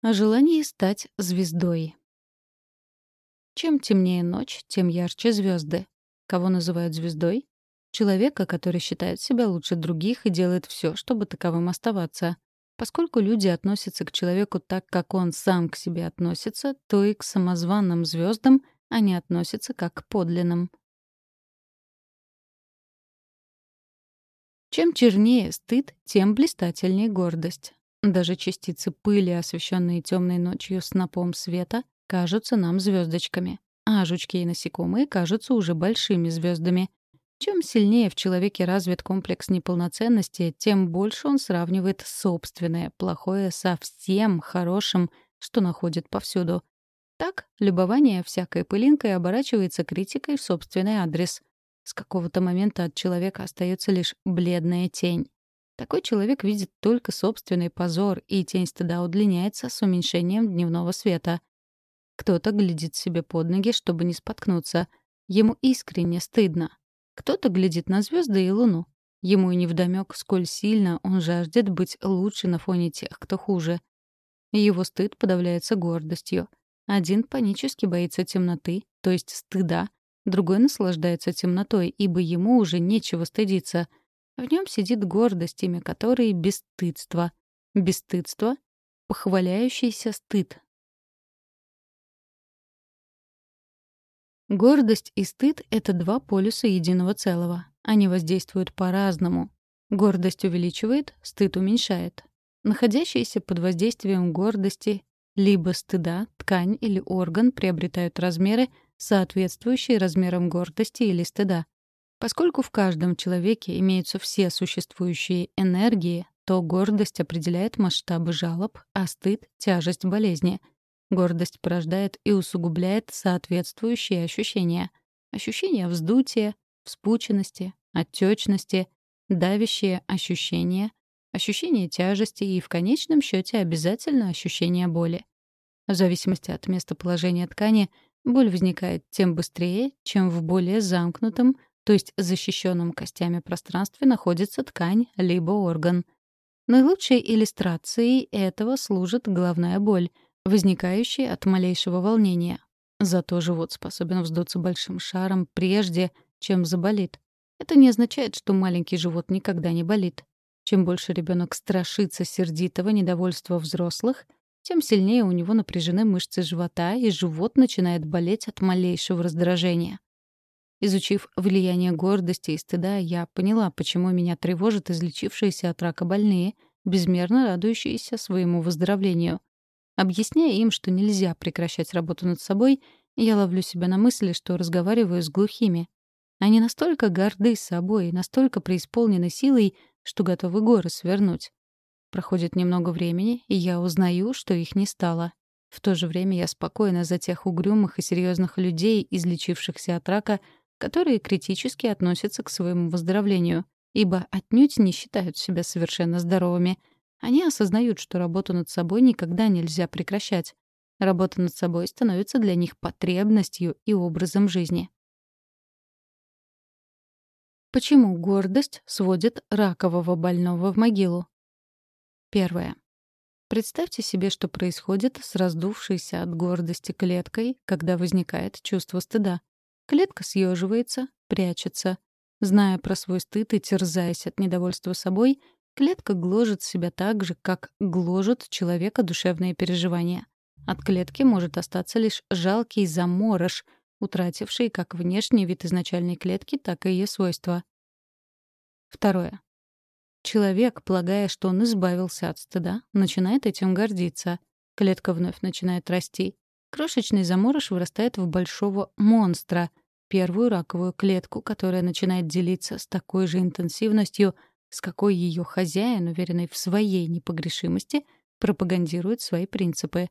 О желании стать звездой. Чем темнее ночь, тем ярче звезды. Кого называют звездой? Человека, который считает себя лучше других и делает все, чтобы таковым оставаться. Поскольку люди относятся к человеку так, как он сам к себе относится, то и к самозванным звездам они относятся как к подлинным. Чем чернее стыд, тем блистательнее гордость. Даже частицы пыли, освещенные темной ночью снопом света, кажутся нам звездочками, а жучки и насекомые кажутся уже большими звездами. Чем сильнее в человеке развит комплекс неполноценности, тем больше он сравнивает собственное плохое со всем хорошим, что находит повсюду. Так, любование всякой пылинкой оборачивается критикой в собственный адрес. С какого-то момента от человека остается лишь бледная тень. Такой человек видит только собственный позор, и тень стыда удлиняется с уменьшением дневного света. Кто-то глядит себе под ноги, чтобы не споткнуться. Ему искренне стыдно. Кто-то глядит на звезды и луну. Ему и невдомёк, сколь сильно он жаждет быть лучше на фоне тех, кто хуже. Его стыд подавляется гордостью. Один панически боится темноты, то есть стыда, другой наслаждается темнотой, ибо ему уже нечего стыдиться — в нем сидит гордость, имя которой — бесстыдство. Бесстыдство — похваляющийся стыд. Гордость и стыд — это два полюса единого целого. Они воздействуют по-разному. Гордость увеличивает, стыд уменьшает. Находящиеся под воздействием гордости либо стыда ткань или орган приобретают размеры, соответствующие размерам гордости или стыда. Поскольку в каждом человеке имеются все существующие энергии, то гордость определяет масштабы жалоб, а стыд — тяжесть болезни. Гордость порождает и усугубляет соответствующие ощущения. Ощущения вздутия, вспученности, отечности, давящие ощущения, ощущение тяжести и, в конечном счете, обязательно ощущение боли. В зависимости от местоположения ткани, боль возникает тем быстрее, чем в более замкнутом, то есть защищенном костями пространстве находится ткань либо орган. Наилучшей иллюстрацией этого служит головная боль, возникающая от малейшего волнения. Зато живот способен вздуться большим шаром прежде, чем заболит. Это не означает, что маленький живот никогда не болит. Чем больше ребенок страшится сердитого недовольства взрослых, тем сильнее у него напряжены мышцы живота, и живот начинает болеть от малейшего раздражения. Изучив влияние гордости и стыда, я поняла, почему меня тревожат излечившиеся от рака больные, безмерно радующиеся своему выздоровлению. Объясняя им, что нельзя прекращать работу над собой, я ловлю себя на мысли, что разговариваю с глухими. Они настолько горды собой, настолько преисполнены силой, что готовы горы свернуть. Проходит немного времени, и я узнаю, что их не стало. В то же время я спокойна за тех угрюмых и серьезных людей, излечившихся от рака, которые критически относятся к своему выздоровлению, ибо отнюдь не считают себя совершенно здоровыми. Они осознают, что работу над собой никогда нельзя прекращать. Работа над собой становится для них потребностью и образом жизни. Почему гордость сводит ракового больного в могилу? Первое. Представьте себе, что происходит с раздувшейся от гордости клеткой, когда возникает чувство стыда. Клетка съеживается, прячется. Зная про свой стыд и терзаясь от недовольства собой, клетка гложет себя так же, как гложет человека душевные переживания. От клетки может остаться лишь жалкий заморож, утративший как внешний вид изначальной клетки, так и ее свойства. Второе. Человек, полагая, что он избавился от стыда, начинает этим гордиться. Клетка вновь начинает расти. Крошечный заморож вырастает в большого монстра, первую раковую клетку, которая начинает делиться с такой же интенсивностью, с какой ее хозяин, уверенный в своей непогрешимости, пропагандирует свои принципы.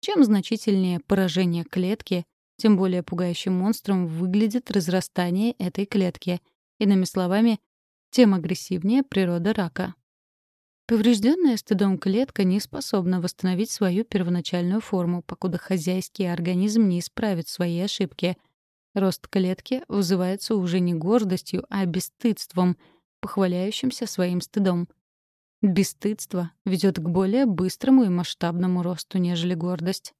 Чем значительнее поражение клетки, тем более пугающим монстром выглядит разрастание этой клетки. Иными словами, тем агрессивнее природа рака. Поврежденная стыдом клетка не способна восстановить свою первоначальную форму, покуда хозяйский организм не исправит свои ошибки. Рост клетки вызывается уже не гордостью, а бесстыдством, похваляющимся своим стыдом. Бесстыдство ведет к более быстрому и масштабному росту, нежели гордость.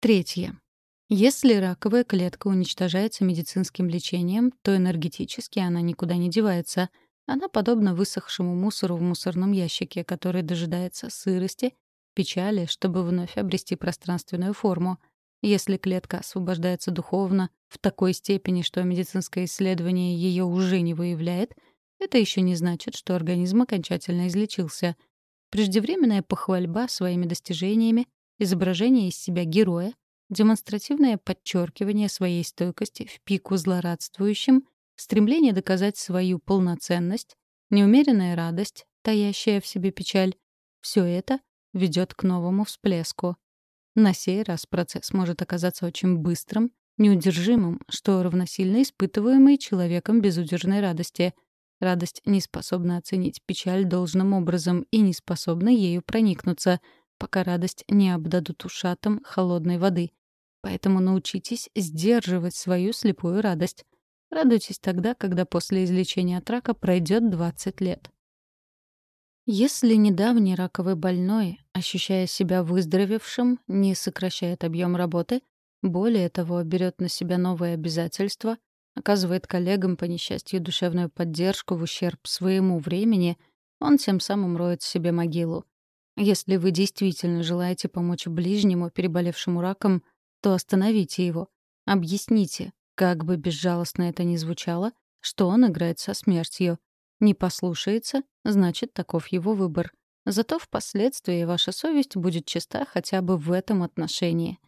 Третье. Если раковая клетка уничтожается медицинским лечением, то энергетически она никуда не девается. Она подобна высохшему мусору в мусорном ящике, который дожидается сырости, печали, чтобы вновь обрести пространственную форму. Если клетка освобождается духовно в такой степени, что медицинское исследование ее уже не выявляет, это еще не значит, что организм окончательно излечился. Преждевременная похвальба своими достижениями, изображение из себя героя — демонстративное подчеркивание своей стойкости в пику злорадствующим, стремление доказать свою полноценность, неумеренная радость, таящая в себе печаль — все это ведет к новому всплеску. На сей раз процесс может оказаться очень быстрым, неудержимым, что равносильно испытываемой человеком безудержной радости. Радость не способна оценить печаль должным образом и не способна ею проникнуться — пока радость не обдадут ушатом холодной воды. Поэтому научитесь сдерживать свою слепую радость. Радуйтесь тогда, когда после излечения от рака пройдет 20 лет. Если недавний раковый больной, ощущая себя выздоровевшим, не сокращает объем работы, более того, берет на себя новые обязательства, оказывает коллегам по несчастью душевную поддержку в ущерб своему времени, он тем самым роет себе могилу. Если вы действительно желаете помочь ближнему, переболевшему раком, то остановите его. Объясните, как бы безжалостно это ни звучало, что он играет со смертью. Не послушается, значит, таков его выбор. Зато впоследствии ваша совесть будет чиста хотя бы в этом отношении.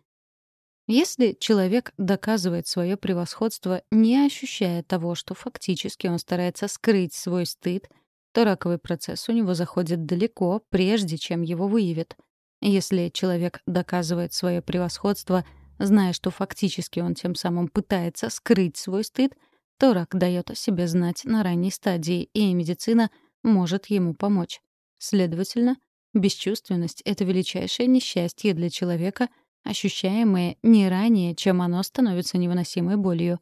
Если человек доказывает свое превосходство, не ощущая того, что фактически он старается скрыть свой стыд то раковый процесс у него заходит далеко, прежде чем его выявят. Если человек доказывает свое превосходство, зная, что фактически он тем самым пытается скрыть свой стыд, то рак дает о себе знать на ранней стадии, и медицина может ему помочь. Следовательно, бесчувственность — это величайшее несчастье для человека, ощущаемое не ранее, чем оно становится невыносимой болью.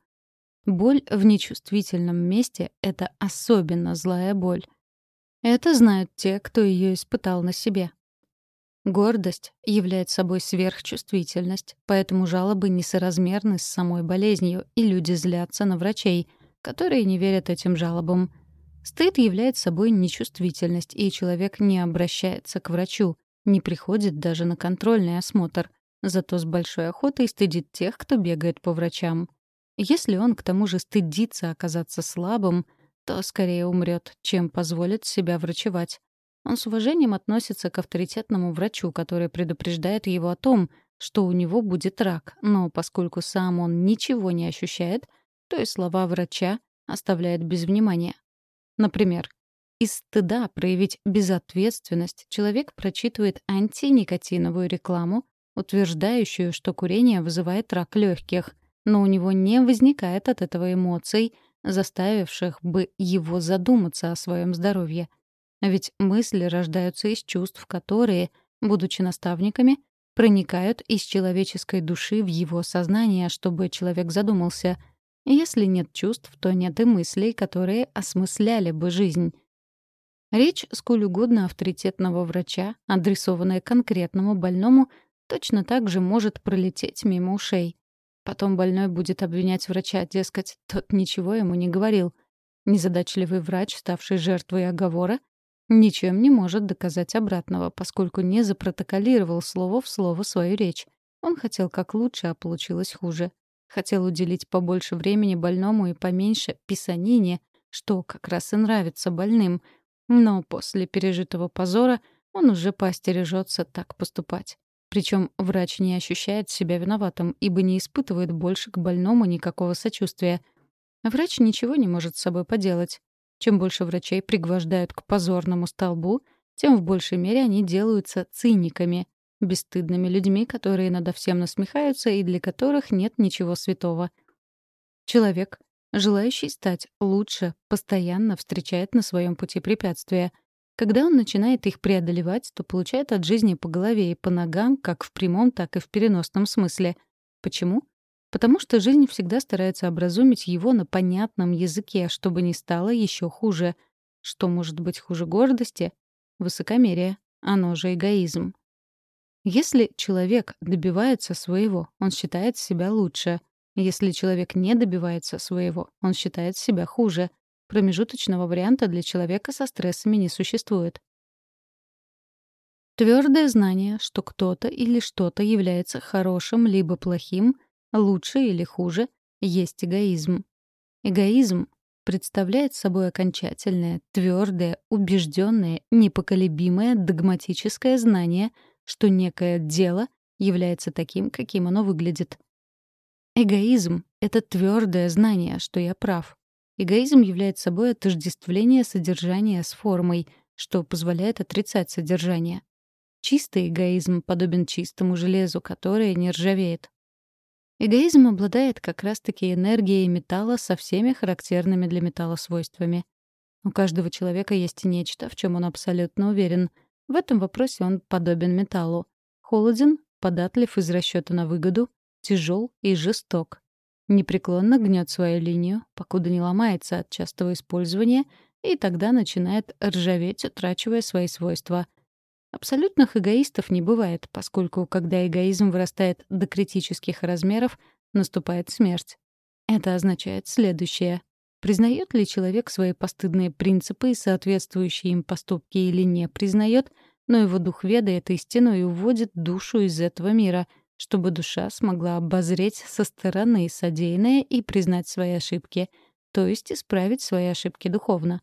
Боль в нечувствительном месте — это особенно злая боль. Это знают те, кто ее испытал на себе. Гордость является собой сверхчувствительность, поэтому жалобы несоразмерны с самой болезнью, и люди злятся на врачей, которые не верят этим жалобам. Стыд является собой нечувствительность, и человек не обращается к врачу, не приходит даже на контрольный осмотр, зато с большой охотой стыдит тех, кто бегает по врачам. Если он к тому же стыдится оказаться слабым, то скорее умрет, чем позволит себя врачевать. Он с уважением относится к авторитетному врачу, который предупреждает его о том, что у него будет рак, но поскольку сам он ничего не ощущает, то и слова врача оставляет без внимания. Например, из стыда проявить безответственность человек прочитывает антиникотиновую рекламу, утверждающую, что курение вызывает рак легких, но у него не возникает от этого эмоций — заставивших бы его задуматься о своем здоровье. Ведь мысли рождаются из чувств, которые, будучи наставниками, проникают из человеческой души в его сознание, чтобы человек задумался. Если нет чувств, то нет и мыслей, которые осмысляли бы жизнь. Речь сколь угодно авторитетного врача, адресованная конкретному больному, точно так же может пролететь мимо ушей. Потом больной будет обвинять врача, дескать, тот ничего ему не говорил. Незадачливый врач, ставший жертвой оговора, ничем не может доказать обратного, поскольку не запротоколировал слово в слово свою речь. Он хотел как лучше, а получилось хуже. Хотел уделить побольше времени больному и поменьше писанине, что как раз и нравится больным. Но после пережитого позора он уже поостережется так поступать. Причем врач не ощущает себя виноватым, ибо не испытывает больше к больному никакого сочувствия. Врач ничего не может с собой поделать. Чем больше врачей пригвождают к позорному столбу, тем в большей мере они делаются циниками, бесстыдными людьми, которые надо всем насмехаются и для которых нет ничего святого. Человек, желающий стать лучше, постоянно встречает на своем пути препятствия — когда он начинает их преодолевать, то получает от жизни по голове и по ногам, как в прямом, так и в переносном смысле. Почему? Потому что жизнь всегда старается образумить его на понятном языке, чтобы не стало еще хуже. Что может быть хуже гордости? Высокомерие. Оно же эгоизм. Если человек добивается своего, он считает себя лучше. Если человек не добивается своего, он считает себя хуже. Промежуточного варианта для человека со стрессами не существует. Твердое знание, что кто-то или что-то является хорошим либо плохим, лучше или хуже, есть эгоизм. Эгоизм представляет собой окончательное, твердое, убежденное, непоколебимое догматическое знание, что некое дело является таким, каким оно выглядит. Эгоизм — это твердое знание, что я прав. Эгоизм является собой отождествление содержания с формой, что позволяет отрицать содержание. Чистый эгоизм подобен чистому железу, которое не ржавеет. Эгоизм обладает как раз-таки энергией металла со всеми характерными для металла свойствами. У каждого человека есть нечто, в чем он абсолютно уверен. В этом вопросе он подобен металлу. Холоден, податлив из расчета на выгоду, тяжел и жесток. Непреклонно гнет свою линию, покуда не ломается от частого использования, и тогда начинает ржаветь, утрачивая свои свойства. Абсолютных эгоистов не бывает, поскольку, когда эгоизм вырастает до критических размеров, наступает смерть. Это означает следующее. Признает ли человек свои постыдные принципы и соответствующие им поступки или не признает, но его дух ведает истину и уводит душу из этого мира, чтобы душа смогла обозреть со стороны содеянное и признать свои ошибки, то есть исправить свои ошибки духовно.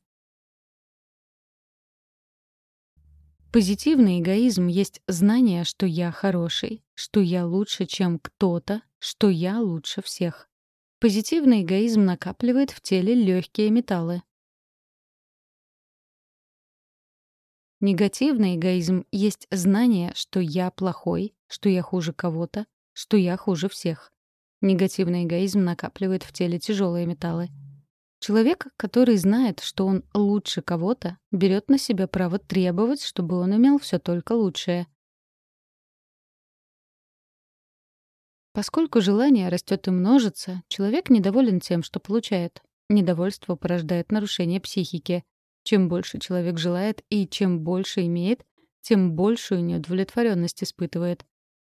Позитивный эгоизм есть знание, что я хороший, что я лучше, чем кто-то, что я лучше всех. Позитивный эгоизм накапливает в теле легкие металлы. Негативный эгоизм есть знание, что я плохой, что я хуже кого-то, что я хуже всех. Негативный эгоизм накапливает в теле тяжелые металлы. Человек, который знает, что он лучше кого-то, берет на себя право требовать, чтобы он имел все только лучшее. Поскольку желание растет и множится, человек недоволен тем, что получает. Недовольство порождает нарушение психики. Чем больше человек желает и чем больше имеет, тем большую неудовлетворенность испытывает.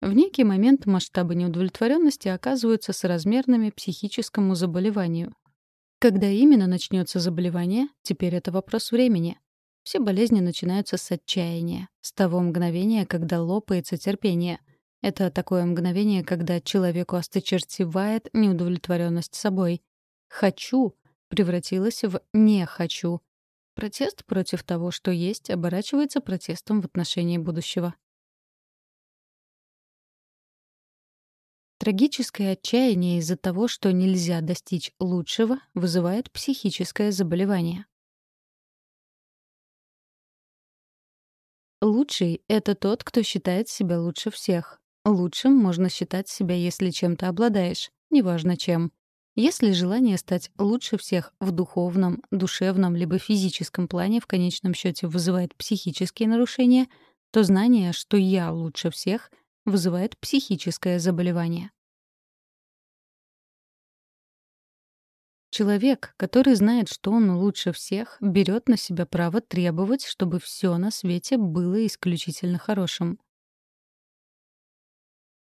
В некий момент масштабы неудовлетворенности оказываются соразмерными психическому заболеванию, когда именно начнется заболевание, теперь это вопрос времени. Все болезни начинаются с отчаяния, с того мгновения, когда лопается терпение. Это такое мгновение, когда человеку осточертевает неудовлетворенность собой. «Хочу» превратилось в «не хочу». Протест против того, что есть, оборачивается протестом в отношении будущего. Трагическое отчаяние из-за того, что нельзя достичь лучшего, вызывает психическое заболевание. Лучший — это тот, кто считает себя лучше всех. Лучшим можно считать себя, если чем-то обладаешь, неважно чем. Если желание стать лучше всех в духовном, душевном либо физическом плане в конечном счете вызывает психические нарушения, то знание, что я лучше всех, вызывает психическое заболевание. Человек, который знает, что он лучше всех, берет на себя право требовать, чтобы все на свете было исключительно хорошим.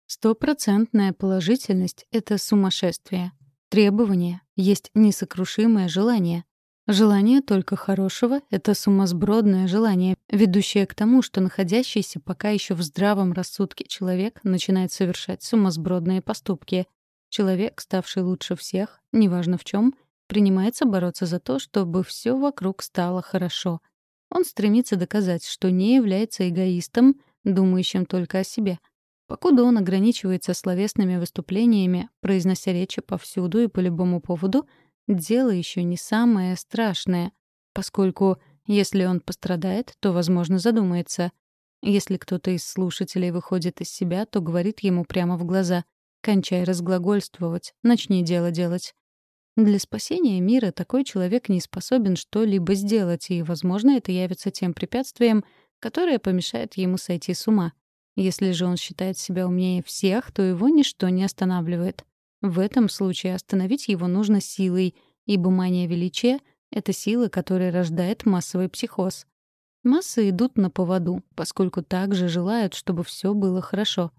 Стопроцентная положительность — это сумасшествие. Требование есть несокрушимое желание. Желание только хорошего — это сумасбродное желание, ведущее к тому, что находящийся пока еще в здравом рассудке человек начинает совершать сумасбродные поступки. Человек, ставший лучше всех, неважно в чем, принимается бороться за то, чтобы все вокруг стало хорошо. Он стремится доказать, что не является эгоистом, думающим только о себе. Покуда он ограничивается словесными выступлениями, произнося речи повсюду и по любому поводу, дело еще не самое страшное, поскольку если он пострадает, то, возможно, задумается. Если кто-то из слушателей выходит из себя, то говорит ему прямо в глаза «Кончай разглагольствовать, начни дело делать». Для спасения мира такой человек не способен что-либо сделать, и, возможно, это явится тем препятствием, которое помешает ему сойти с ума. Если же он считает себя умнее всех, то его ничто не останавливает. В этом случае остановить его нужно силой, ибо мания величия — это сила, которая рождает массовый психоз. Массы идут на поводу, поскольку также желают, чтобы все было хорошо.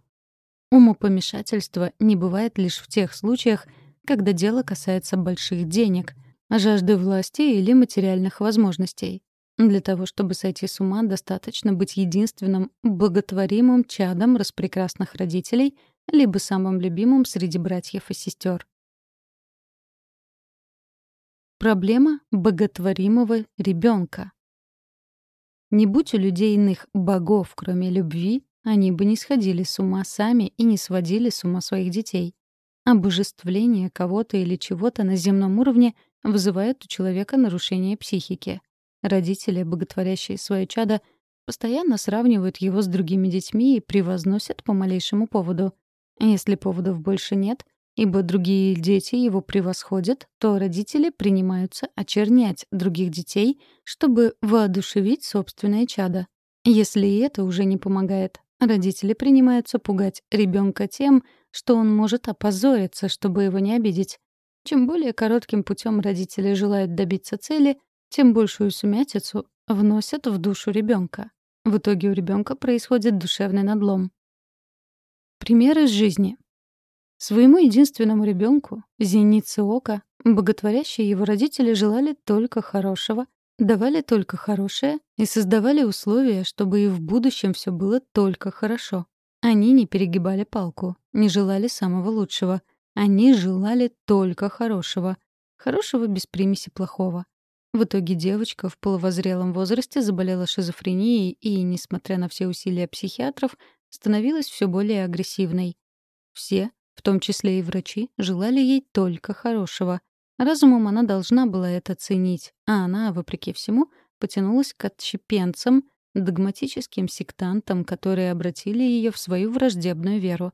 Умопомешательство не бывает лишь в тех случаях, когда дело касается больших денег, жажды власти или материальных возможностей. Для того, чтобы сойти с ума, достаточно быть единственным боготворимым чадом распрекрасных родителей либо самым любимым среди братьев и сестер. Проблема боготворимого ребенка. Не будь у людей иных богов, кроме любви, они бы не сходили с ума сами и не сводили с ума своих детей. Обожествление кого-то или чего-то на земном уровне вызывает у человека нарушение психики. Родители, боготворящие свое чадо, постоянно сравнивают его с другими детьми и превозносят по малейшему поводу. Если поводов больше нет, ибо другие дети его превосходят, то родители принимаются очернять других детей, чтобы воодушевить собственное чадо. Если и это уже не помогает, родители принимаются пугать ребенка тем, что он может опозориться, чтобы его не обидеть. Чем более коротким путем родители желают добиться цели, тем большую сумятицу вносят в душу ребенка. В итоге у ребенка происходит душевный надлом. Примеры из жизни. Своему единственному ребенку, зенице ока, боготворящие его родители желали только хорошего, давали только хорошее и создавали условия, чтобы и в будущем все было только хорошо. Они не перегибали палку, не желали самого лучшего. Они желали только хорошего. Хорошего без примеси плохого. В итоге девочка в полувозрелом возрасте заболела шизофренией и, несмотря на все усилия психиатров, становилась все более агрессивной. Все, в том числе и врачи, желали ей только хорошего. Разумом она должна была это ценить, а она, вопреки всему, потянулась к отщепенцам, догматическим сектантам, которые обратили ее в свою враждебную веру.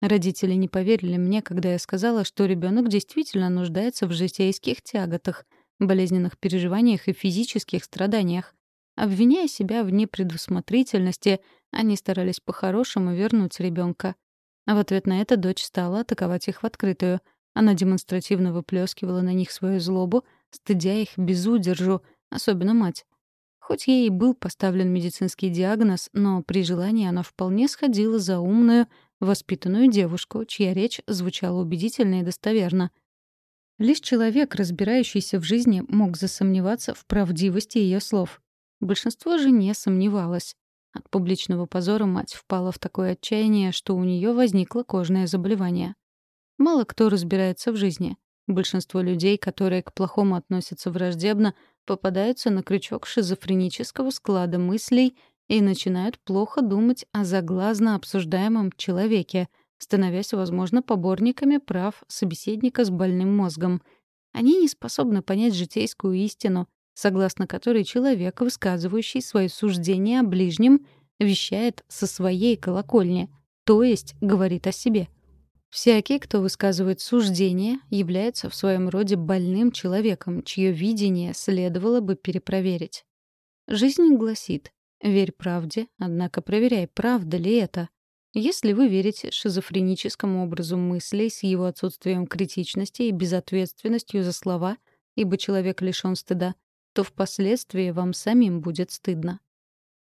Родители не поверили мне, когда я сказала, что ребенок действительно нуждается в житейских тяготах, болезненных переживаниях и физических страданиях. Обвиняя себя в непредусмотрительности, они старались по-хорошему вернуть ребенка. А в ответ на это дочь стала атаковать их в открытую. Она демонстративно выплескивала на них свою злобу, стыдя их без удержу, особенно мать. Хоть ей и был поставлен медицинский диагноз, но при желании она вполне сходила за умную, воспитанную девушку, чья речь звучала убедительно и достоверно. Лишь человек, разбирающийся в жизни, мог засомневаться в правдивости ее слов. Большинство же не сомневалось. От публичного позора мать впала в такое отчаяние, что у нее возникло кожное заболевание. Мало кто разбирается в жизни. Большинство людей, которые к плохому относятся враждебно, попадаются на крючок шизофренического склада мыслей и начинают плохо думать о заглазно обсуждаемом человеке, становясь, возможно, поборниками прав собеседника с больным мозгом. Они не способны понять житейскую истину, согласно которой человек, высказывающий свое суждение о ближнем, вещает со своей колокольни, то есть говорит о себе — Всякий, кто высказывает суждение, является в своем роде больным человеком, чье видение следовало бы перепроверить. Жизнь гласит «Верь правде, однако проверяй, правда ли это». Если вы верите шизофреническому образу мыслей с его отсутствием критичности и безответственностью за слова, ибо человек лишён стыда, то впоследствии вам самим будет стыдно.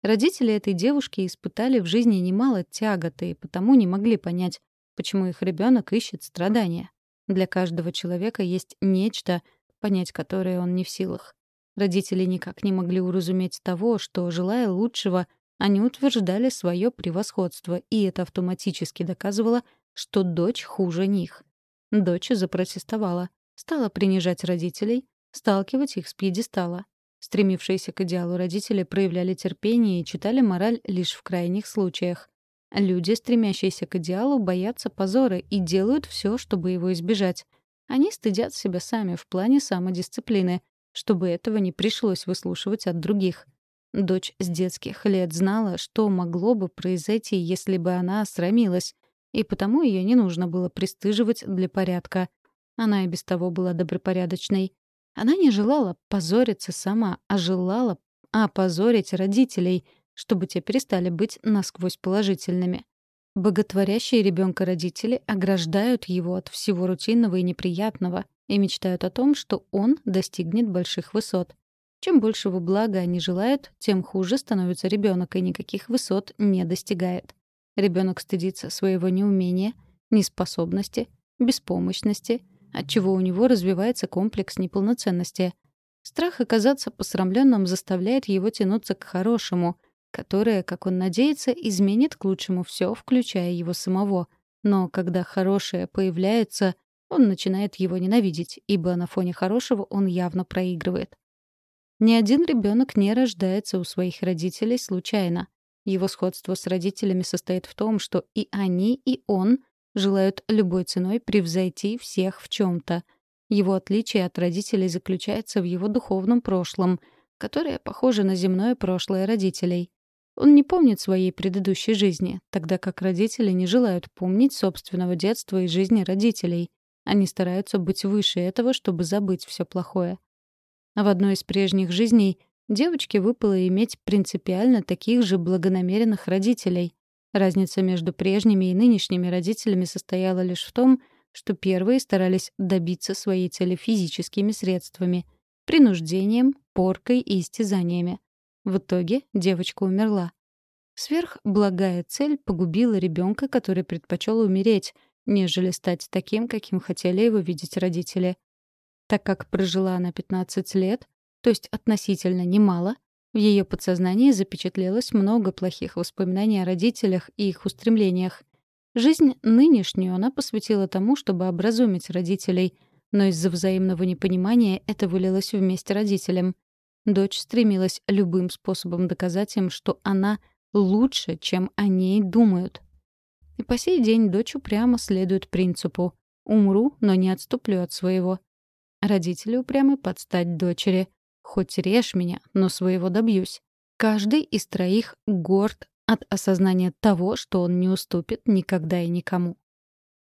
Родители этой девушки испытали в жизни немало тяготы и потому не могли понять, почему их ребенок ищет страдания. Для каждого человека есть нечто, понять которое он не в силах. Родители никак не могли уразуметь того, что, желая лучшего, они утверждали свое превосходство, и это автоматически доказывало, что дочь хуже них. Дочь запротестовала, стала принижать родителей, сталкивать их с пьедестала. Стремившиеся к идеалу родители проявляли терпение и читали мораль лишь в крайних случаях. Люди, стремящиеся к идеалу, боятся позора и делают все, чтобы его избежать. Они стыдят себя сами в плане самодисциплины, чтобы этого не пришлось выслушивать от других. Дочь с детских лет знала, что могло бы произойти, если бы она срамилась, и потому ее не нужно было пристыживать для порядка. Она и без того была добропорядочной. Она не желала позориться сама, а желала опозорить родителей — чтобы те перестали быть насквозь положительными. Боготворящие ребенка родители ограждают его от всего рутинного и неприятного и мечтают о том, что он достигнет больших высот. Чем большего блага они желают, тем хуже становится ребенок и никаких высот не достигает. Ребенок стыдится своего неумения, неспособности, беспомощности, отчего у него развивается комплекс неполноценности. Страх оказаться посрамленным заставляет его тянуться к хорошему, которое, как он надеется, изменит к лучшему все, включая его самого. Но когда хорошее появляется, он начинает его ненавидеть, ибо на фоне хорошего он явно проигрывает. Ни один ребенок не рождается у своих родителей случайно. Его сходство с родителями состоит в том, что и они, и он желают любой ценой превзойти всех в чем-то. Его отличие от родителей заключается в его духовном прошлом, которое похоже на земное прошлое родителей. Он не помнит своей предыдущей жизни, тогда как родители не желают помнить собственного детства и жизни родителей. Они стараются быть выше этого, чтобы забыть все плохое. А в одной из прежних жизней девочке выпало иметь принципиально таких же благонамеренных родителей. Разница между прежними и нынешними родителями состояла лишь в том, что первые старались добиться своей цели физическими средствами — принуждением, поркой и истязаниями. В итоге девочка умерла. Сверхблагая цель погубила ребенка, который предпочел умереть, нежели стать таким, каким хотели его видеть родители. Так как прожила она 15 лет, то есть относительно немало, в ее подсознании запечатлелось много плохих воспоминаний о родителях и их устремлениях. Жизнь нынешнюю она посвятила тому, чтобы образумить родителей, но из-за взаимного непонимания это вылилось вместе родителям. Дочь стремилась любым способом доказать им, что она лучше, чем о ней думают. И по сей день дочь упрямо следует принципу «умру, но не отступлю от своего». Родители упрямы подстать дочери. Хоть режь меня, но своего добьюсь. Каждый из троих горд от осознания того, что он не уступит никогда и никому.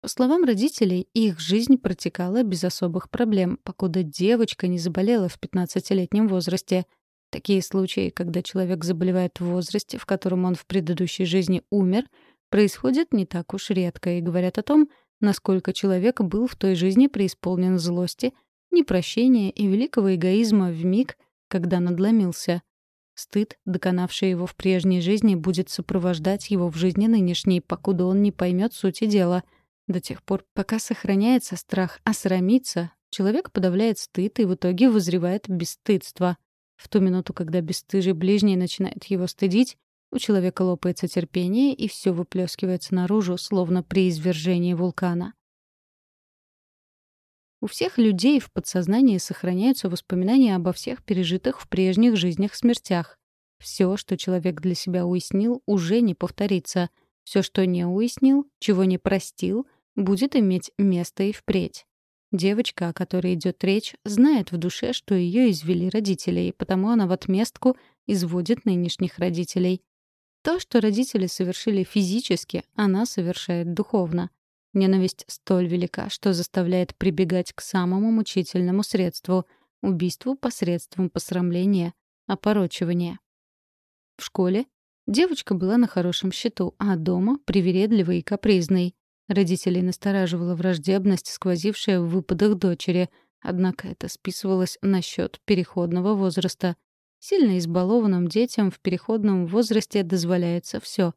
По словам родителей, их жизнь протекала без особых проблем, покуда девочка не заболела в 15-летнем возрасте. Такие случаи, когда человек заболевает в возрасте, в котором он в предыдущей жизни умер, происходят не так уж редко и говорят о том, насколько человек был в той жизни преисполнен злости, непрощения и великого эгоизма в миг, когда надломился. Стыд, доконавший его в прежней жизни, будет сопровождать его в жизни нынешней, покуда он не поймет сути дела. До тех пор, пока сохраняется страх осрамиться, человек подавляет стыд и в итоге вызревает бесстыдство. В ту минуту, когда бесстыжий ближний начинает его стыдить, у человека лопается терпение, и все выплескивается наружу, словно при извержении вулкана. У всех людей в подсознании сохраняются воспоминания обо всех пережитых в прежних жизнях смертях. Все, что человек для себя уяснил, уже не повторится. Все, что не уяснил, чего не простил, будет иметь место и впредь. Девочка, о которой идет речь, знает в душе, что ее извели родители, и потому она в отместку изводит нынешних родителей. То, что родители совершили физически, она совершает духовно. Ненависть столь велика, что заставляет прибегать к самому мучительному средству — убийству посредством посрамления, опорочивания. В школе девочка была на хорошем счету, а дома — привередливой и капризной. Родителей настораживала враждебность, сквозившая в выпадах дочери, однако это списывалось на счет переходного возраста. Сильно избалованным детям в переходном возрасте дозволяется все.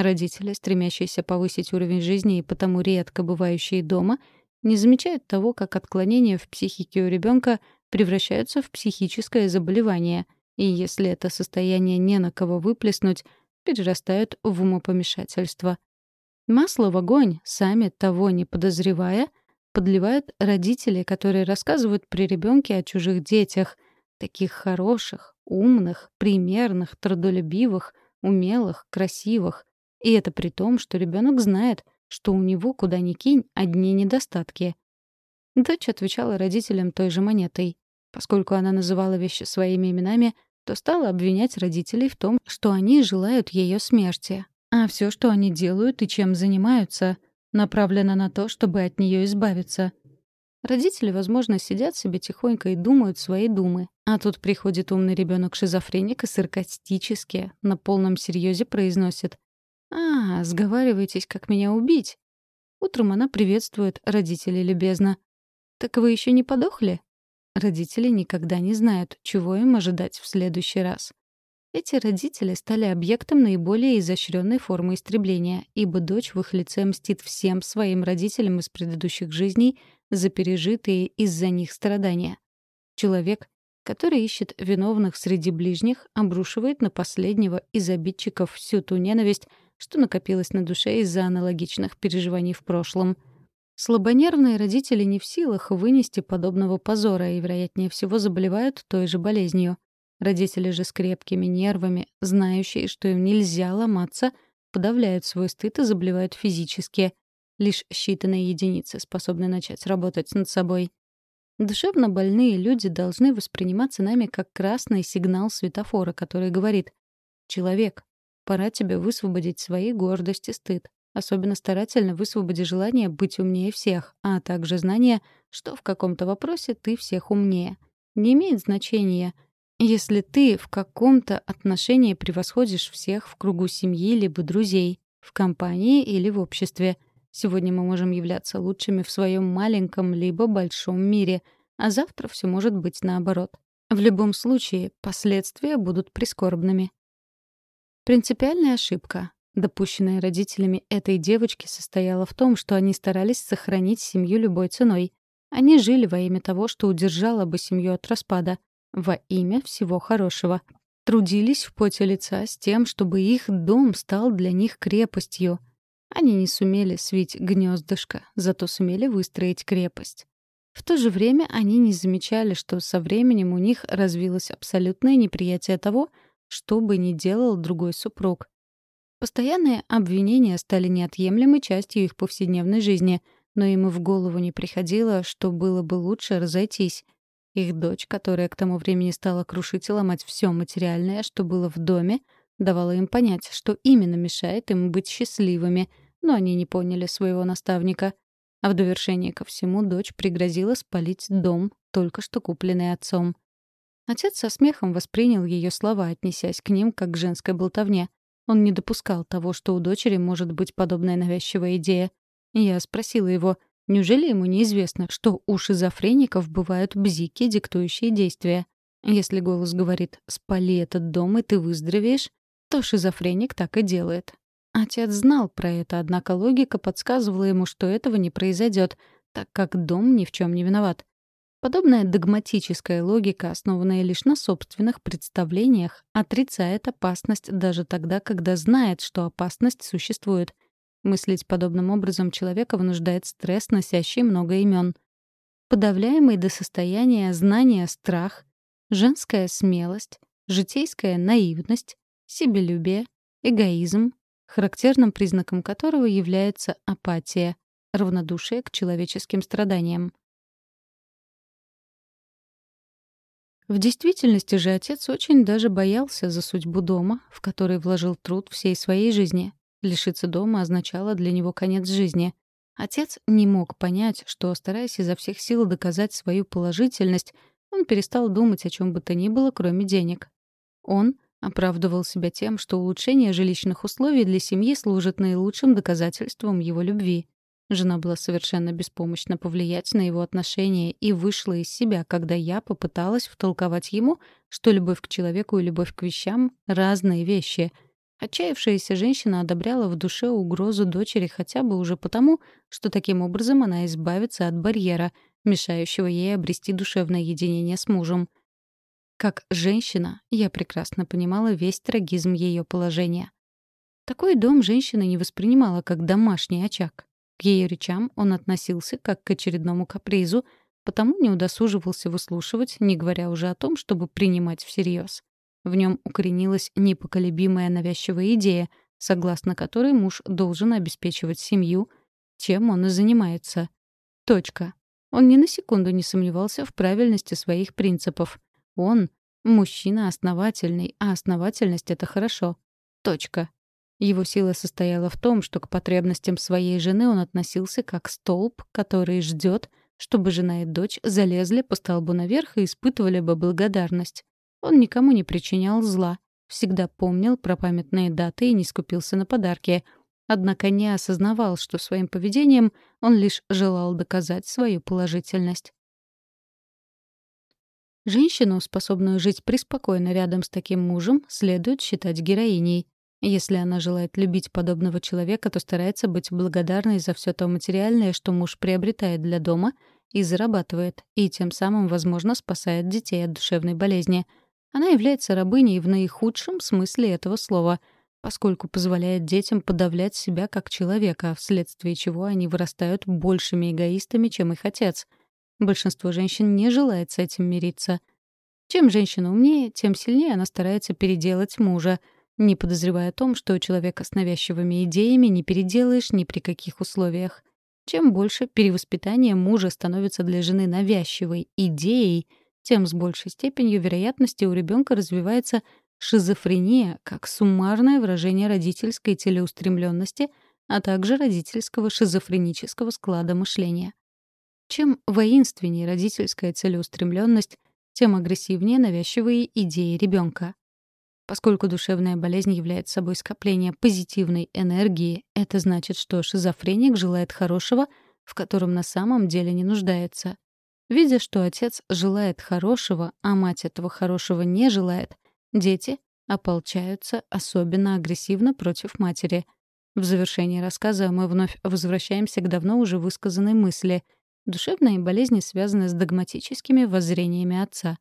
Родители, стремящиеся повысить уровень жизни и потому редко бывающие дома, не замечают того, как отклонения в психике у ребенка превращаются в психическое заболевание, и если это состояние не на кого выплеснуть, перерастают в умопомешательство. Масло в огонь, сами того не подозревая, подливают родители, которые рассказывают при ребенке о чужих детях, таких хороших, умных, примерных, трудолюбивых, умелых, красивых, и это при том, что ребенок знает, что у него, куда ни кинь, одни недостатки. Дочь отвечала родителям той же монетой. Поскольку она называла вещи своими именами, то стала обвинять родителей в том, что они желают ее смерти. А все, что они делают и чем занимаются, направлено на то, чтобы от нее избавиться. Родители, возможно, сидят себе тихонько и думают свои думы. А тут приходит умный ребенок шизофреник и саркастически, на полном серьезе произносит. «А, «А, сговариваетесь, как меня убить?» Утром она приветствует родителей любезно. «Так вы еще не подохли?» Родители никогда не знают, чего им ожидать в следующий раз. Эти родители стали объектом наиболее изощренной формы истребления, ибо дочь в их лице мстит всем своим родителям из предыдущих жизней за пережитые из-за них страдания. Человек, который ищет виновных среди ближних, обрушивает на последнего из обидчиков всю ту ненависть, что накопилось на душе из-за аналогичных переживаний в прошлом. Слабонервные родители не в силах вынести подобного позора и, вероятнее всего, заболевают той же болезнью. Родители же с крепкими нервами, знающие, что им нельзя ломаться, подавляют свой стыд и заболевают физически. Лишь считанные единицы способны начать работать над собой. Душевно больные люди должны восприниматься нами как красный сигнал светофора, который говорит «Человек, пора тебе высвободить свои гордость и стыд. Особенно старательно высвободи желание быть умнее всех, а также знание, что в каком-то вопросе ты всех умнее. Не имеет значения — если ты в каком-то отношении превосходишь всех в кругу семьи либо друзей, в компании или в обществе, сегодня мы можем являться лучшими в своем маленьком либо большом мире, а завтра все может быть наоборот. В любом случае, последствия будут прискорбными. Принципиальная ошибка, допущенная родителями этой девочки, состояла в том, что они старались сохранить семью любой ценой. Они жили во имя того, что удержало бы семью от распада — во имя всего хорошего. Трудились в поте лица с тем, чтобы их дом стал для них крепостью. Они не сумели свить гнездышко, зато сумели выстроить крепость. В то же время они не замечали, что со временем у них развилось абсолютное неприятие того, что бы ни делал другой супруг. Постоянные обвинения стали неотъемлемой частью их повседневной жизни, но им и в голову не приходило, что было бы лучше разойтись — их дочь, которая к тому времени стала крушить и ломать все материальное, что было в доме, давала им понять, что именно мешает им быть счастливыми, но они не поняли своего наставника. А в довершение ко всему дочь пригрозила спалить дом, только что купленный отцом. Отец со смехом воспринял ее слова, отнесясь к ним как к женской болтовне. Он не допускал того, что у дочери может быть подобная навязчивая идея. Я спросила его — Неужели ему неизвестно, что у шизофреников бывают бзики, диктующие действия? Если голос говорит «спали этот дом, и ты выздоровеешь», то шизофреник так и делает. Отец знал про это, однако логика подсказывала ему, что этого не произойдет, так как дом ни в чем не виноват. Подобная догматическая логика, основанная лишь на собственных представлениях, отрицает опасность даже тогда, когда знает, что опасность существует — Мыслить подобным образом человека вынуждает стресс, носящий много имен. Подавляемый до состояния знания страх, женская смелость, житейская наивность, себелюбие, эгоизм, характерным признаком которого является апатия, равнодушие к человеческим страданиям. В действительности же отец очень даже боялся за судьбу дома, в который вложил труд всей своей жизни. Лишиться дома означало для него конец жизни. Отец не мог понять, что, стараясь изо всех сил доказать свою положительность, он перестал думать о чем бы то ни было, кроме денег. Он оправдывал себя тем, что улучшение жилищных условий для семьи служит наилучшим доказательством его любви. Жена была совершенно беспомощна повлиять на его отношения и вышла из себя, когда я попыталась втолковать ему, что любовь к человеку и любовь к вещам — разные вещи — Отчаявшаяся женщина одобряла в душе угрозу дочери хотя бы уже потому, что таким образом она избавится от барьера, мешающего ей обрести душевное единение с мужем. Как женщина, я прекрасно понимала весь трагизм ее положения. Такой дом женщина не воспринимала как домашний очаг. К ее речам он относился как к очередному капризу, потому не удосуживался выслушивать, не говоря уже о том, чтобы принимать всерьез. В нем укоренилась непоколебимая навязчивая идея, согласно которой муж должен обеспечивать семью, чем он и занимается. Точка. Он ни на секунду не сомневался в правильности своих принципов. Он — мужчина основательный, а основательность — это хорошо. Точка. Его сила состояла в том, что к потребностям своей жены он относился как столб, который ждет, чтобы жена и дочь залезли по столбу наверх и испытывали бы благодарность. Он никому не причинял зла, всегда помнил про памятные даты и не скупился на подарки. однако не осознавал, что своим поведением он лишь желал доказать свою положительность. Женщину, способную жить преспокойно рядом с таким мужем, следует считать героиней. Если она желает любить подобного человека, то старается быть благодарной за все то материальное, что муж приобретает для дома и зарабатывает, и тем самым, возможно, спасает детей от душевной болезни. Она является рабыней в наихудшем смысле этого слова, поскольку позволяет детям подавлять себя как человека, вследствие чего они вырастают большими эгоистами, чем их отец. Большинство женщин не желает с этим мириться. Чем женщина умнее, тем сильнее она старается переделать мужа — не подозревая о том, что у человека с навязчивыми идеями не переделаешь ни при каких условиях. Чем больше перевоспитание мужа становится для жены навязчивой идеей, тем с большей степенью вероятности у ребенка развивается шизофрения как суммарное выражение родительской целеустремленности, а также родительского шизофренического склада мышления. Чем воинственнее родительская целеустремленность, тем агрессивнее навязчивые идеи ребенка. Поскольку душевная болезнь является собой скопление позитивной энергии, это значит, что шизофреник желает хорошего, в котором на самом деле не нуждается. Видя, что отец желает хорошего, а мать этого хорошего не желает, дети ополчаются особенно агрессивно против матери. В завершении рассказа мы вновь возвращаемся к давно уже высказанной мысли. Душевные болезни связаны с догматическими воззрениями отца.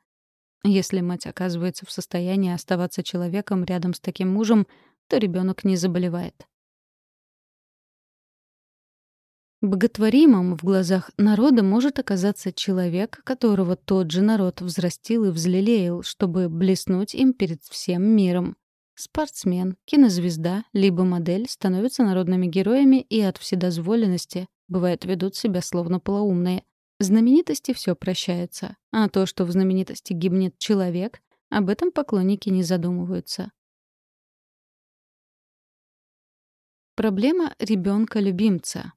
Если мать оказывается в состоянии оставаться человеком рядом с таким мужем, то ребенок не заболевает. Боготворимым в глазах народа может оказаться человек, которого тот же народ взрастил и взлелеял, чтобы блеснуть им перед всем миром. Спортсмен, кинозвезда, либо модель становятся народными героями и от вседозволенности, бывает, ведут себя словно полоумные. Знаменитости все прощается, а то, что в знаменитости гибнет человек, об этом поклонники не задумываются. Проблема ребенка-любимца.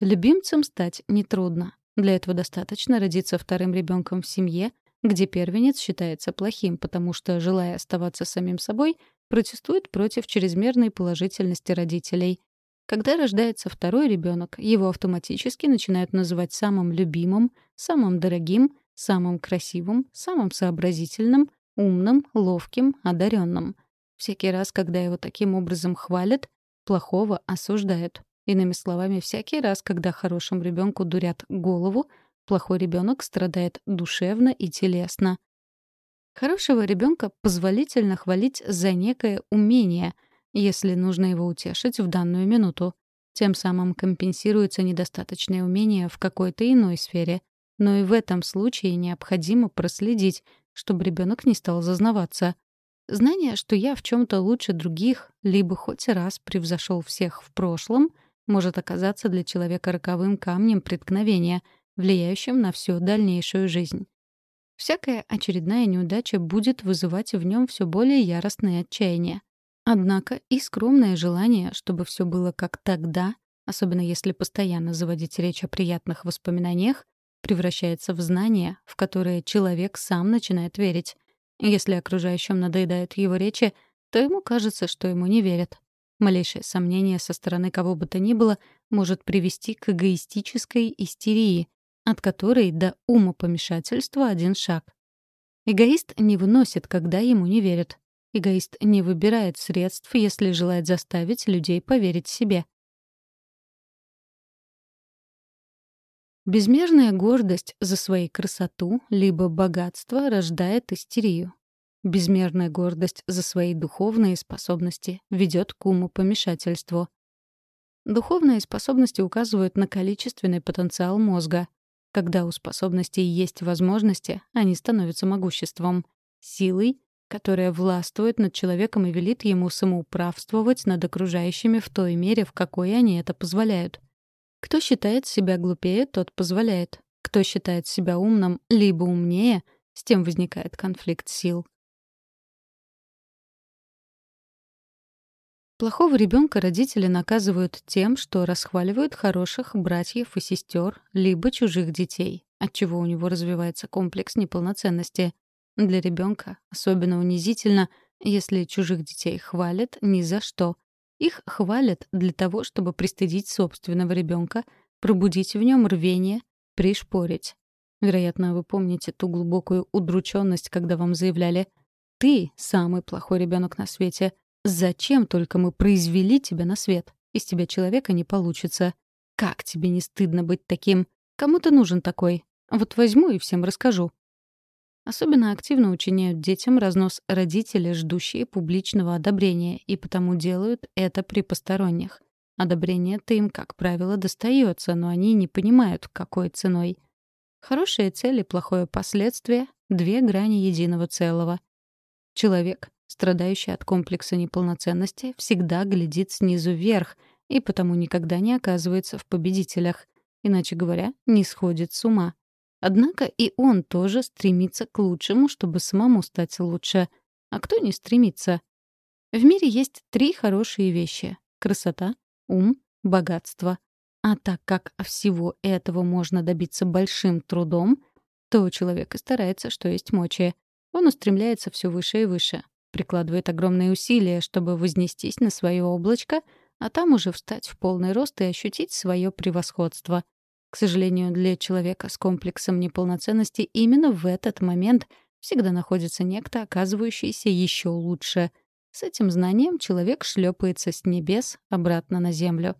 Любимцем стать нетрудно. Для этого достаточно родиться вторым ребенком в семье, где первенец считается плохим, потому что, желая оставаться самим собой, протестует против чрезмерной положительности родителей, когда рождается второй ребенок, его автоматически начинают называть самым любимым, самым дорогим, самым красивым, самым сообразительным, умным, ловким, одаренным. Всякий раз, когда его таким образом хвалят, плохого осуждают. Иными словами, всякий раз, когда хорошему ребенку дурят голову, плохой ребенок страдает душевно и телесно. Хорошего ребенка позволительно хвалить за некое умение — если нужно его утешить в данную минуту. Тем самым компенсируется недостаточное умение в какой-то иной сфере. Но и в этом случае необходимо проследить, чтобы ребенок не стал зазнаваться. Знание, что я в чем-то лучше других, либо хоть раз превзошел всех в прошлом, может оказаться для человека роковым камнем преткновения, влияющим на всю дальнейшую жизнь. Всякая очередная неудача будет вызывать в нем все более яростное отчаяние. Однако и скромное желание, чтобы все было как тогда, особенно если постоянно заводить речь о приятных воспоминаниях, превращается в знание, в которое человек сам начинает верить. Если окружающим надоедают его речи, то ему кажется, что ему не верят. Малейшее сомнение со стороны кого бы то ни было может привести к эгоистической истерии, от которой до умопомешательства один шаг. Эгоист не выносит, когда ему не верят. Эгоист не выбирает средств, если желает заставить людей поверить себе. Безмерная гордость за свою красоту либо богатство рождает истерию. Безмерная гордость за свои духовные способности ведет к умопомешательству. Духовные способности указывают на количественный потенциал мозга. Когда у способностей есть возможности, они становятся могуществом, силой которая властвует над человеком и велит ему самоуправствовать над окружающими в той мере, в какой они это позволяют. Кто считает себя глупее, тот позволяет. Кто считает себя умным, либо умнее, с тем возникает конфликт сил. Плохого ребенка родители наказывают тем, что расхваливают хороших братьев и сестер, либо чужих детей, отчего у него развивается комплекс неполноценности. Для ребенка особенно унизительно, если чужих детей хвалят ни за что. Их хвалят для того, чтобы пристыдить собственного ребенка, пробудить в нем рвение, пришпорить. Вероятно, вы помните ту глубокую удрученность, когда вам заявляли «Ты — самый плохой ребенок на свете. Зачем только мы произвели тебя на свет? Из тебя человека не получится. Как тебе не стыдно быть таким? Кому ты нужен такой? Вот возьму и всем расскажу». Особенно активно учиняют детям разнос родители, ждущие публичного одобрения, и потому делают это при посторонних. Одобрение-то им, как правило, достается, но они не понимают, какой ценой. Хорошие цели, плохое последствие — две грани единого целого. Человек, страдающий от комплекса неполноценности, всегда глядит снизу вверх и потому никогда не оказывается в победителях. Иначе говоря, не сходит с ума. Однако и он тоже стремится к лучшему, чтобы самому стать лучше. А кто не стремится? В мире есть три хорошие вещи — красота, ум, богатство. А так как всего этого можно добиться большим трудом, то человек и старается, что есть мочи. Он устремляется все выше и выше, прикладывает огромные усилия, чтобы вознестись на свое облачко, а там уже встать в полный рост и ощутить свое превосходство. К сожалению, для человека с комплексом неполноценности именно в этот момент всегда находится некто, оказывающийся еще лучше. С этим знанием человек шлепается с небес обратно на землю.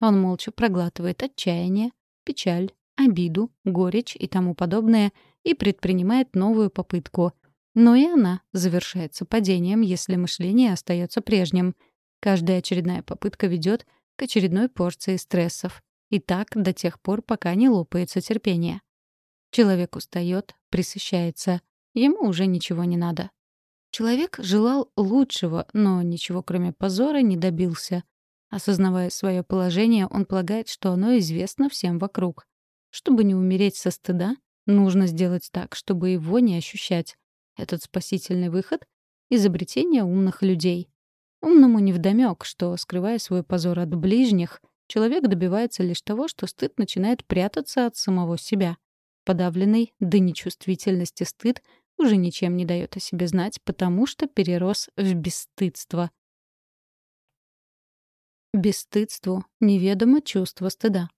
Он молча проглатывает отчаяние, печаль, обиду, горечь и тому подобное и предпринимает новую попытку. Но и она завершается падением, если мышление остается прежним. Каждая очередная попытка ведет к очередной порции стрессов. И так до тех пор, пока не лопается терпение. Человек устает, присыщается. Ему уже ничего не надо. Человек желал лучшего, но ничего кроме позора не добился. Осознавая свое положение, он полагает, что оно известно всем вокруг. Чтобы не умереть со стыда, нужно сделать так, чтобы его не ощущать. Этот спасительный выход — изобретение умных людей. Умному невдомёк, что, скрывая свой позор от ближних — Человек добивается лишь того, что стыд начинает прятаться от самого себя. Подавленный до нечувствительности стыд уже ничем не дает о себе знать, потому что перерос в бесстыдство. Бесстыдству неведомо чувство стыда.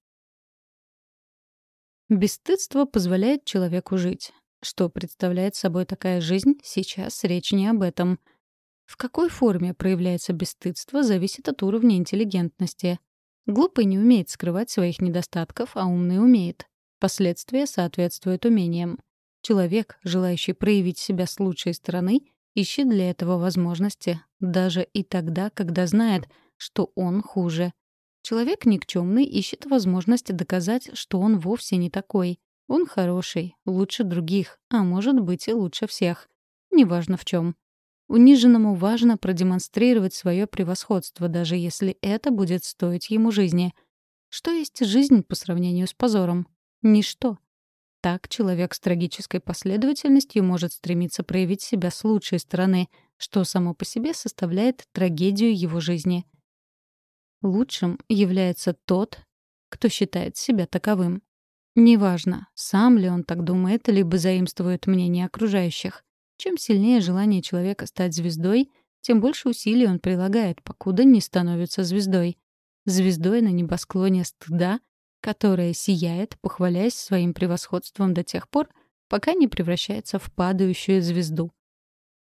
Бесстыдство позволяет человеку жить. Что представляет собой такая жизнь, сейчас речь не об этом. В какой форме проявляется бесстыдство, зависит от уровня интеллигентности. Глупый не умеет скрывать своих недостатков, а умный умеет. Последствия соответствуют умениям. Человек, желающий проявить себя с лучшей стороны, ищет для этого возможности, даже и тогда, когда знает, что он хуже. Человек никчемный ищет возможности доказать, что он вовсе не такой. Он хороший, лучше других, а может быть и лучше всех. Неважно в чем. Униженному важно продемонстрировать свое превосходство, даже если это будет стоить ему жизни. Что есть жизнь по сравнению с позором? Ничто. Так человек с трагической последовательностью может стремиться проявить себя с лучшей стороны, что само по себе составляет трагедию его жизни. Лучшим является тот, кто считает себя таковым. Неважно, сам ли он так думает, либо заимствует мнение окружающих. Чем сильнее желание человека стать звездой, тем больше усилий он прилагает, покуда не становится звездой. Звездой на небосклоне стыда, которая сияет, похваляясь своим превосходством до тех пор, пока не превращается в падающую звезду.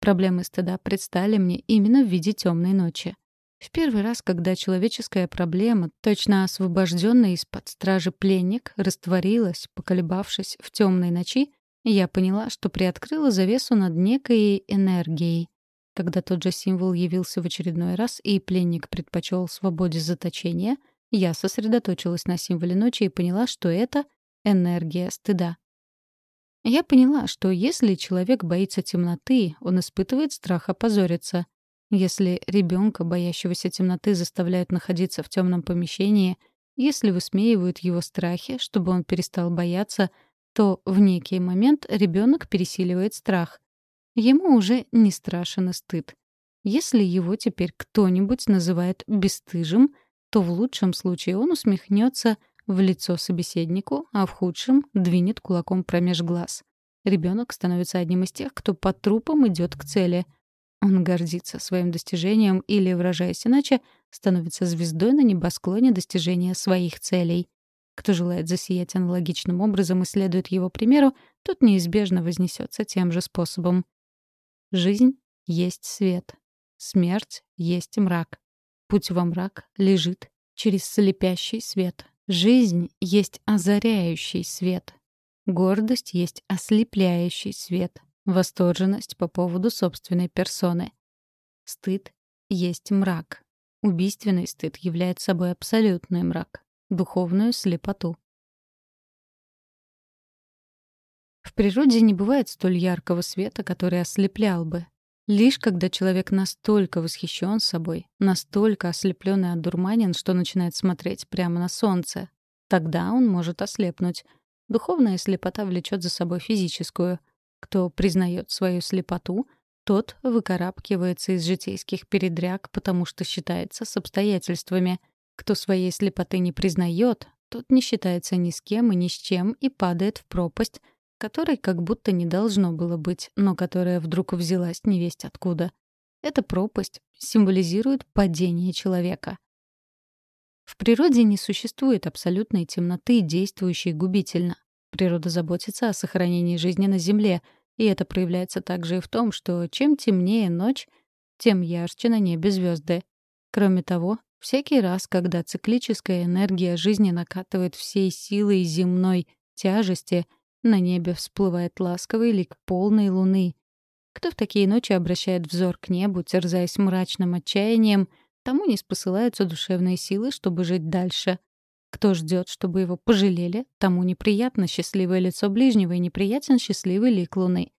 Проблемы стыда предстали мне именно в виде темной ночи. В первый раз, когда человеческая проблема, точно освобожденная из-под стражи пленник, растворилась, поколебавшись в темной ночи, я поняла, что приоткрыла завесу над некой энергией. Когда тот же символ явился в очередной раз, и пленник предпочел свободе заточения, я сосредоточилась на символе ночи и поняла, что это энергия стыда. Я поняла, что если человек боится темноты, он испытывает страх опозориться. Если ребенка, боящегося темноты, заставляют находиться в темном помещении, если высмеивают его страхи, чтобы он перестал бояться — то в некий момент ребенок пересиливает страх. Ему уже не страшен и стыд. Если его теперь кто-нибудь называет бесстыжим, то в лучшем случае он усмехнется в лицо собеседнику, а в худшем двинет кулаком промеж глаз. Ребенок становится одним из тех, кто по трупам идет к цели. Он гордится своим достижением или, выражаясь иначе, становится звездой на небосклоне достижения своих целей. Кто желает засиять аналогичным образом и следует его примеру, тот неизбежно вознесется тем же способом. Жизнь есть свет. Смерть есть мрак. Путь во мрак лежит через слепящий свет. Жизнь есть озаряющий свет. Гордость есть ослепляющий свет. Восторженность по поводу собственной персоны. Стыд есть мрак. Убийственный стыд является собой абсолютный мрак, духовную слепоту. В природе не бывает столь яркого света, который ослеплял бы. Лишь когда человек настолько восхищен собой, настолько ослеплен и одурманен, что начинает смотреть прямо на солнце, тогда он может ослепнуть. Духовная слепота влечет за собой физическую. Кто признает свою слепоту, тот выкарабкивается из житейских передряг, потому что считается с обстоятельствами. Кто своей слепоты не признает, тот не считается ни с кем и ни с чем и падает в пропасть, которой как будто не должно было быть, но которая вдруг взялась невесть откуда. Эта пропасть символизирует падение человека. В природе не существует абсолютной темноты, действующей губительно. Природа заботится о сохранении жизни на Земле, и это проявляется также и в том, что чем темнее ночь, тем ярче на небе звезды. Кроме того, всякий раз, когда циклическая энергия жизни накатывает всей силой земной тяжести — на небе всплывает ласковый лик полной луны. Кто в такие ночи обращает взор к небу, терзаясь мрачным отчаянием, тому не спосылаются душевные силы, чтобы жить дальше. Кто ждет, чтобы его пожалели, тому неприятно счастливое лицо ближнего и неприятен счастливый лик луны.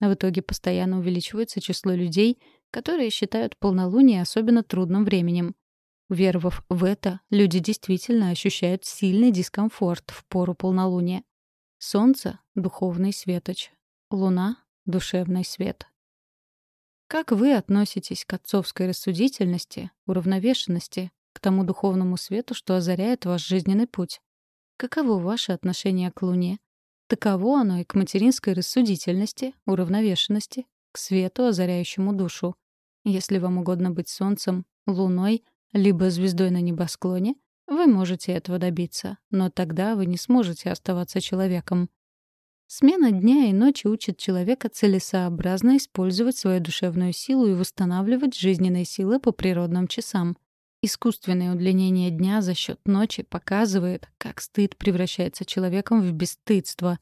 В итоге постоянно увеличивается число людей, которые считают полнолуние особенно трудным временем. Уверовав в это, люди действительно ощущают сильный дискомфорт в пору полнолуния. Солнце — духовный светоч. Луна — душевный свет. Как вы относитесь к отцовской рассудительности, уравновешенности, к тому духовному свету, что озаряет ваш жизненный путь? Каково ваше отношение к Луне? Таково оно и к материнской рассудительности, уравновешенности, к свету, озаряющему душу. Если вам угодно быть солнцем, луной, либо звездой на небосклоне — вы можете этого добиться, но тогда вы не сможете оставаться человеком. Смена дня и ночи учит человека целесообразно использовать свою душевную силу и восстанавливать жизненные силы по природным часам. Искусственное удлинение дня за счет ночи показывает, как стыд превращается человеком в бесстыдство.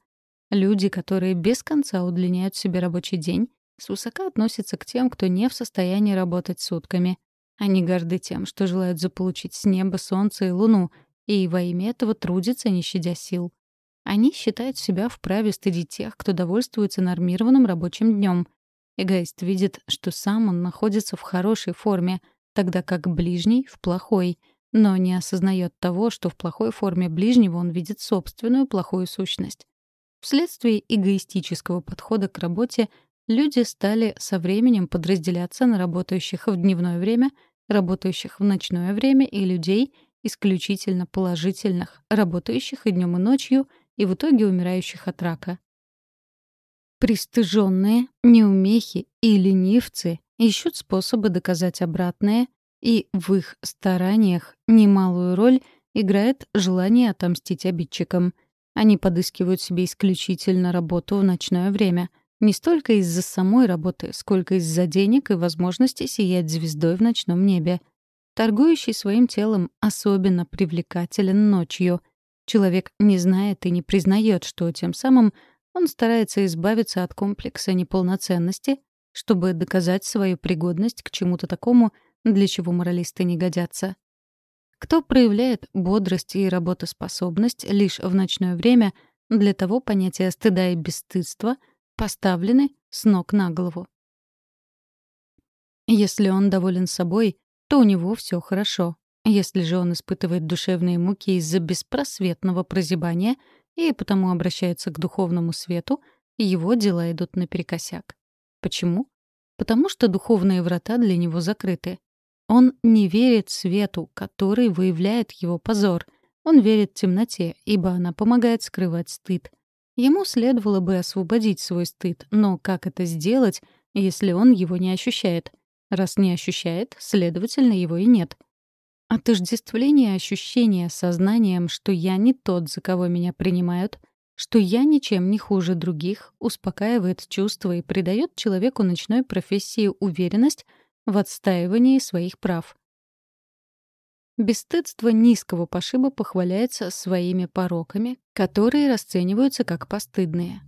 Люди, которые без конца удлиняют себе рабочий день, свысока относятся к тем, кто не в состоянии работать сутками. Они горды тем, что желают заполучить с неба солнце и луну, и во имя этого трудятся, не щадя сил. Они считают себя вправе стыдить тех, кто довольствуется нормированным рабочим днем. Эгоист видит, что сам он находится в хорошей форме, тогда как ближний — в плохой, но не осознает того, что в плохой форме ближнего он видит собственную плохую сущность. Вследствие эгоистического подхода к работе люди стали со временем подразделяться на работающих в дневное время, работающих в ночное время и людей исключительно положительных, работающих и днем, и ночью, и в итоге умирающих от рака. Пристыженные, неумехи и ленивцы ищут способы доказать обратное, и в их стараниях немалую роль играет желание отомстить обидчикам. Они подыскивают себе исключительно работу в ночное время — не столько из-за самой работы, сколько из-за денег и возможности сиять звездой в ночном небе. Торгующий своим телом особенно привлекателен ночью. Человек не знает и не признает, что тем самым он старается избавиться от комплекса неполноценности, чтобы доказать свою пригодность к чему-то такому, для чего моралисты не годятся. Кто проявляет бодрость и работоспособность лишь в ночное время, для того понятия стыда и бесстыдства — поставлены с ног на голову. Если он доволен собой, то у него все хорошо. Если же он испытывает душевные муки из-за беспросветного прозябания и потому обращается к духовному свету, его дела идут наперекосяк. Почему? Потому что духовные врата для него закрыты. Он не верит свету, который выявляет его позор. Он верит темноте, ибо она помогает скрывать стыд — Ему следовало бы освободить свой стыд, но как это сделать, если он его не ощущает. Раз не ощущает, следовательно, его и нет. Отождествление ощущения сознанием, что я не тот, за кого меня принимают, что я ничем не хуже других, успокаивает чувства и придает человеку ночной профессии уверенность в отстаивании своих прав. Бесстыдство низкого пошиба похваляется своими пороками, которые расцениваются как постыдные.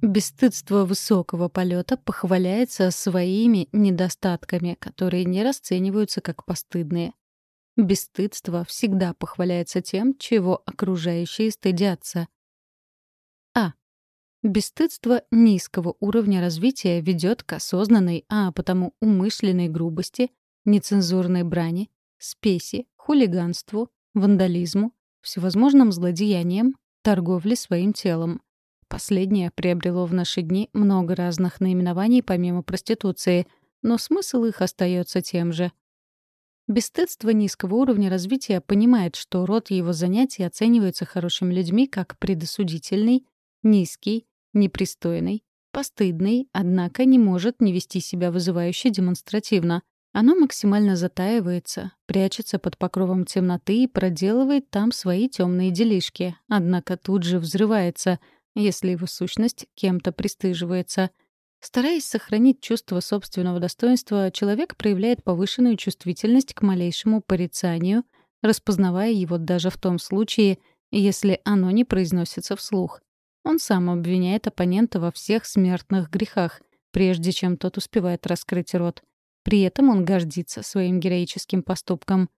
Бесстыдство высокого полета похваляется своими недостатками, которые не расцениваются как постыдные. Бесстыдство всегда похваляется тем, чего окружающие стыдятся. А. Бесстыдство низкого уровня развития ведет к осознанной, а потому умышленной грубости, нецензурной брани, спеси, хулиганству, вандализму, всевозможным злодеяниям, торговле своим телом. Последнее приобрело в наши дни много разных наименований помимо проституции, но смысл их остается тем же. Бесстыдство низкого уровня развития понимает, что род его занятий оценивается хорошими людьми как предосудительный, низкий, непристойный, постыдный, однако не может не вести себя вызывающе демонстративно. Оно максимально затаивается, прячется под покровом темноты и проделывает там свои темные делишки, однако тут же взрывается, если его сущность кем-то пристыживается. Стараясь сохранить чувство собственного достоинства, человек проявляет повышенную чувствительность к малейшему порицанию, распознавая его даже в том случае, если оно не произносится вслух. Он сам обвиняет оппонента во всех смертных грехах, прежде чем тот успевает раскрыть рот — при этом он гордится своим героическим поступком.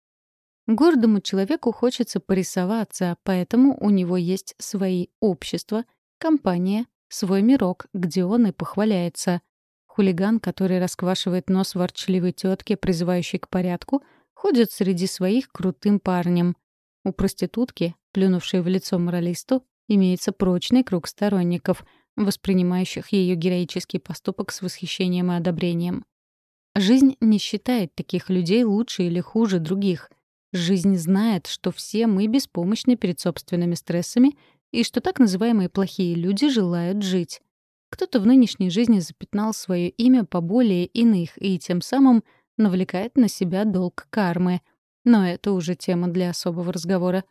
Гордому человеку хочется порисоваться, поэтому у него есть свои общества, компания, свой мирок, где он и похваляется. Хулиган, который расквашивает нос ворчливой тетке, призывающей к порядку, ходит среди своих крутым парнем. У проститутки, плюнувшей в лицо моралисту, имеется прочный круг сторонников, воспринимающих ее героический поступок с восхищением и одобрением. Жизнь не считает таких людей лучше или хуже других. Жизнь знает, что все мы беспомощны перед собственными стрессами и что так называемые плохие люди желают жить. Кто-то в нынешней жизни запятнал свое имя поболее иных и тем самым навлекает на себя долг кармы. Но это уже тема для особого разговора.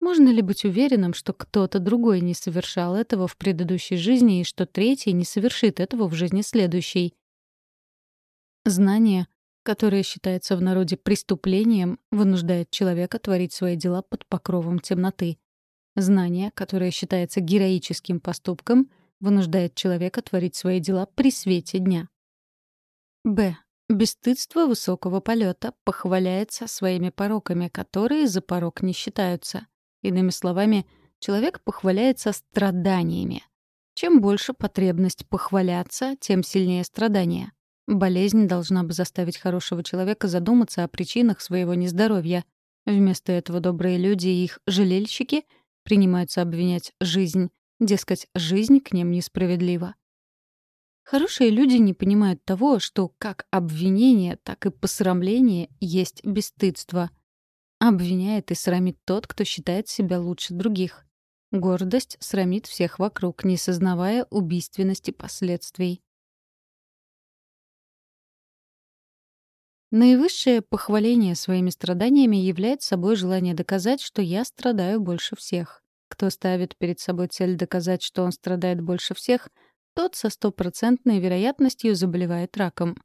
Можно ли быть уверенным, что кто-то другой не совершал этого в предыдущей жизни и что третий не совершит этого в жизни следующей? Знание, которое считается в народе преступлением, вынуждает человека творить свои дела под покровом темноты. Знание, которое считается героическим поступком, вынуждает человека творить свои дела при свете дня. Б. Бесстыдство высокого полета похваляется своими пороками, которые за порок не считаются. Иными словами, человек похваляется страданиями. Чем больше потребность похваляться, тем сильнее страдания. Болезнь должна бы заставить хорошего человека задуматься о причинах своего нездоровья. Вместо этого добрые люди и их жалельщики принимаются обвинять жизнь, дескать, жизнь к ним несправедлива. Хорошие люди не понимают того, что как обвинение, так и посрамление есть бесстыдство. Обвиняет и срамит тот, кто считает себя лучше других. Гордость срамит всех вокруг, не сознавая убийственности последствий. Наивысшее похваление своими страданиями является собой желание доказать, что я страдаю больше всех. Кто ставит перед собой цель доказать, что он страдает больше всех, тот со стопроцентной вероятностью заболевает раком.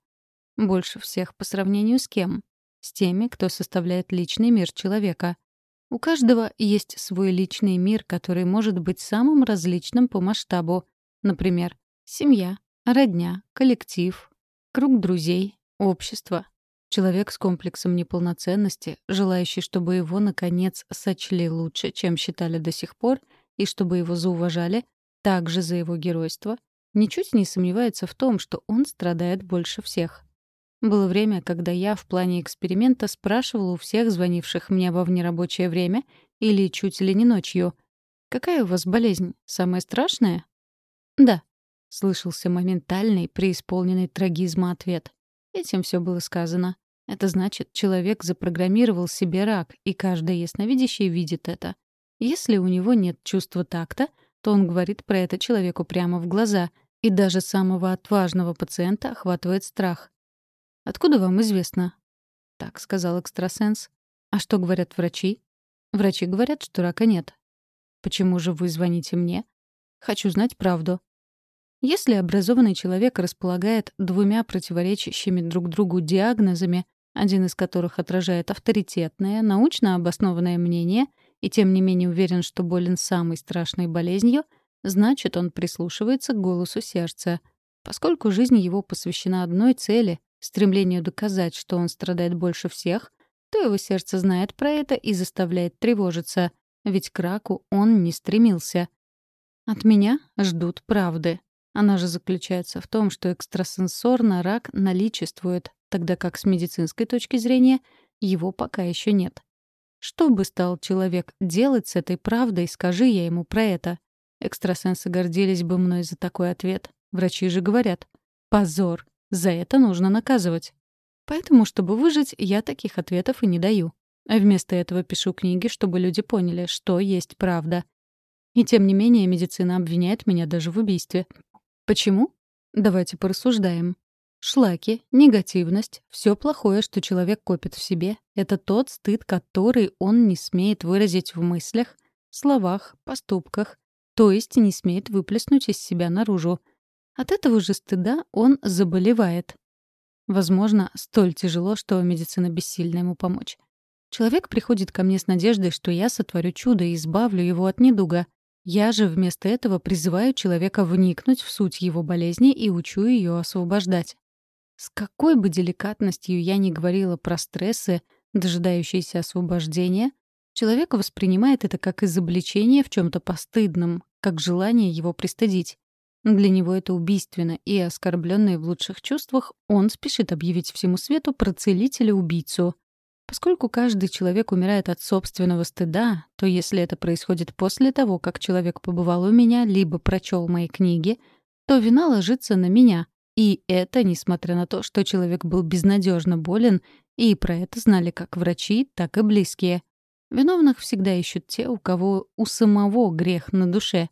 Больше всех по сравнению с кем? С теми, кто составляет личный мир человека. У каждого есть свой личный мир, который может быть самым различным по масштабу. Например, семья, родня, коллектив, круг друзей, общество, Человек с комплексом неполноценности, желающий, чтобы его, наконец, сочли лучше, чем считали до сих пор, и чтобы его зауважали, также за его геройство, ничуть не сомневается в том, что он страдает больше всех. Было время, когда я в плане эксперимента спрашивала у всех звонивших мне во внерабочее время или чуть ли не ночью, «Какая у вас болезнь? Самая страшная?» «Да», — слышался моментальный, преисполненный трагизма ответ. Этим все было сказано. Это значит, человек запрограммировал себе рак, и каждый ясновидящий видит это. Если у него нет чувства такта, то он говорит про это человеку прямо в глаза, И даже самого отважного пациента охватывает страх. «Откуда вам известно?» «Так», — сказал экстрасенс. «А что говорят врачи?» «Врачи говорят, что рака нет». «Почему же вы звоните мне?» «Хочу знать правду». Если образованный человек располагает двумя противоречащими друг другу диагнозами, один из которых отражает авторитетное, научно обоснованное мнение, и тем не менее уверен, что болен самой страшной болезнью, значит, он прислушивается к голосу сердца. Поскольку жизнь его посвящена одной цели — стремлению доказать, что он страдает больше всех, то его сердце знает про это и заставляет тревожиться, ведь к раку он не стремился. От меня ждут правды. Она же заключается в том, что экстрасенсорно рак наличествует, тогда как с медицинской точки зрения его пока еще нет. Что бы стал человек делать с этой правдой, скажи я ему про это. Экстрасенсы гордились бы мной за такой ответ. Врачи же говорят. Позор. За это нужно наказывать. Поэтому, чтобы выжить, я таких ответов и не даю. А вместо этого пишу книги, чтобы люди поняли, что есть правда. И тем не менее медицина обвиняет меня даже в убийстве. Почему? Давайте порассуждаем. Шлаки, негативность, все плохое, что человек копит в себе, это тот стыд, который он не смеет выразить в мыслях, словах, поступках, то есть не смеет выплеснуть из себя наружу. От этого же стыда он заболевает. Возможно, столь тяжело, что медицина бессильна ему помочь. Человек приходит ко мне с надеждой, что я сотворю чудо и избавлю его от недуга. Я же вместо этого призываю человека вникнуть в суть его болезни и учу ее освобождать. С какой бы деликатностью я ни говорила про стрессы, дожидающиеся освобождения, человек воспринимает это как изобличение в чем то постыдном, как желание его пристыдить. Для него это убийственно, и, оскорбленный в лучших чувствах, он спешит объявить всему свету про целителя-убийцу. Поскольку каждый человек умирает от собственного стыда, то если это происходит после того, как человек побывал у меня, либо прочел мои книги, то вина ложится на меня. И это несмотря на то, что человек был безнадежно болен, и про это знали как врачи, так и близкие. Виновных всегда ищут те, у кого у самого грех на душе.